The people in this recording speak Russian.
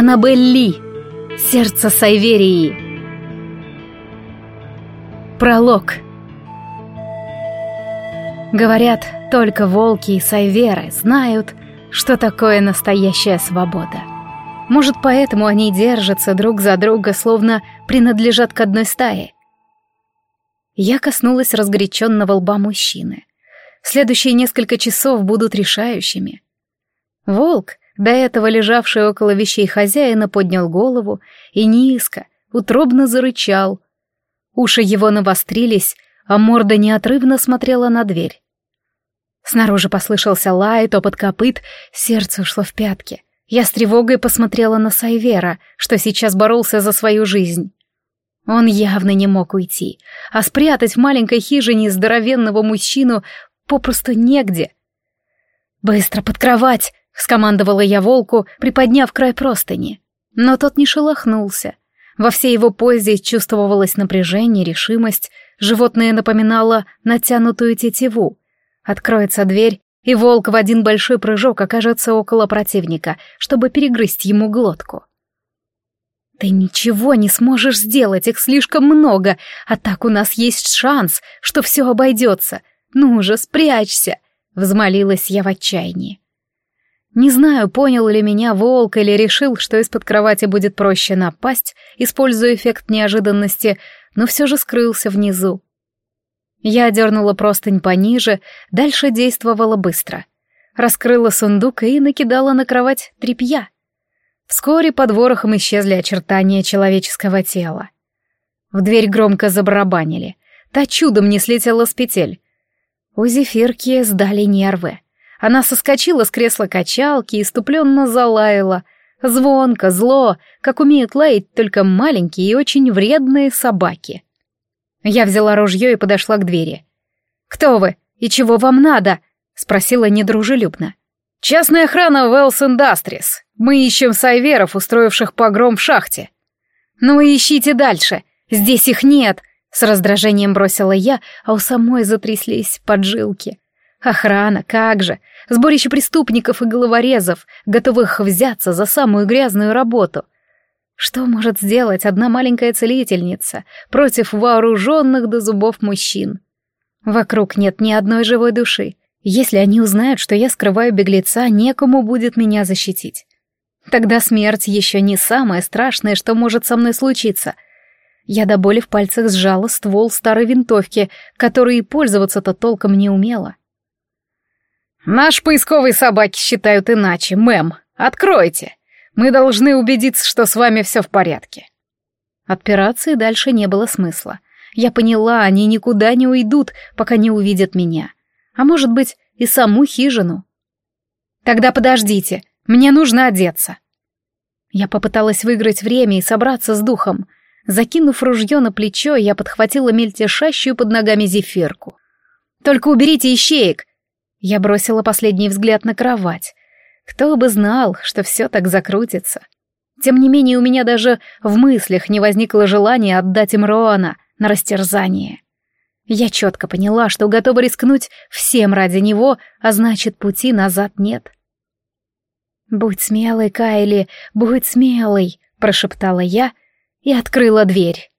Аннабель Ли. Сердце Сайверии. Пролог. Говорят, только волки и сайверы знают, что такое настоящая свобода. Может, поэтому они держатся друг за друга, словно принадлежат к одной стае. Я коснулась разгоряченного лба мужчины. Следующие несколько часов будут решающими. Волк, до этого лежавший около вещей хозяина, поднял голову и низко, утробно зарычал. Уши его навострились, а морда неотрывно смотрела на дверь. Снаружи послышался лай, топот копыт, сердце ушло в пятки. Я с тревогой посмотрела на Сайвера, что сейчас боролся за свою жизнь. Он явно не мог уйти, а спрятать в маленькой хижине здоровенного мужчину попросту негде. «Быстро под кровать!» — скомандовала я волку, приподняв край простыни. Но тот не шелохнулся. Во всей его позе чувствовалось напряжение, решимость. Животное напоминало натянутую тетиву. Откроется дверь, и волк в один большой прыжок окажется около противника, чтобы перегрызть ему глотку. «Ты ничего не сможешь сделать, их слишком много, а так у нас есть шанс, что все обойдется. Ну же, спрячься!» — взмолилась я в отчаянии. Не знаю, понял ли меня волк или решил, что из-под кровати будет проще напасть, используя эффект неожиданности, но все же скрылся внизу. Я дернула простынь пониже, дальше действовала быстро. Раскрыла сундук и накидала на кровать тряпья. Вскоре под ворохом исчезли очертания человеческого тела. В дверь громко забарабанили. Та чудом не слетела с петель. У зефирки сдали нервы. Она соскочила с кресла качалки и ступленно залаяла. Звонко, зло, как умеют лаять только маленькие и очень вредные собаки. Я взяла ружье и подошла к двери. «Кто вы? И чего вам надо?» — спросила недружелюбно. «Частная охрана Wells Industries. Мы ищем сайверов, устроивших погром в шахте». «Ну и ищите дальше. Здесь их нет», — с раздражением бросила я, а у самой затряслись поджилки. «Охрана, как же! Сборище преступников и головорезов, готовых взяться за самую грязную работу. Что может сделать одна маленькая целительница против вооруженных до зубов мужчин? Вокруг нет ни одной живой души. Если они узнают, что я скрываю беглеца, некому будет меня защитить. Тогда смерть еще не самое страшное, что может со мной случиться. Я до боли в пальцах сжала ствол старой винтовки, которой пользоваться-то толком не умела. «Наш поисковые собаки считают иначе, мэм. Откройте!» Мы должны убедиться, что с вами все в порядке». Операции дальше не было смысла. Я поняла, они никуда не уйдут, пока не увидят меня. А может быть, и саму хижину. «Тогда подождите, мне нужно одеться». Я попыталась выиграть время и собраться с духом. Закинув ружье на плечо, я подхватила мельтешащую под ногами зефирку. «Только уберите ищеек!» Я бросила последний взгляд на кровать. Кто бы знал, что все так закрутится. Тем не менее, у меня даже в мыслях не возникло желания отдать им Роана на растерзание. Я четко поняла, что готова рискнуть всем ради него, а значит, пути назад нет. «Будь смелой, Кайли, будь смелой», — прошептала я и открыла дверь.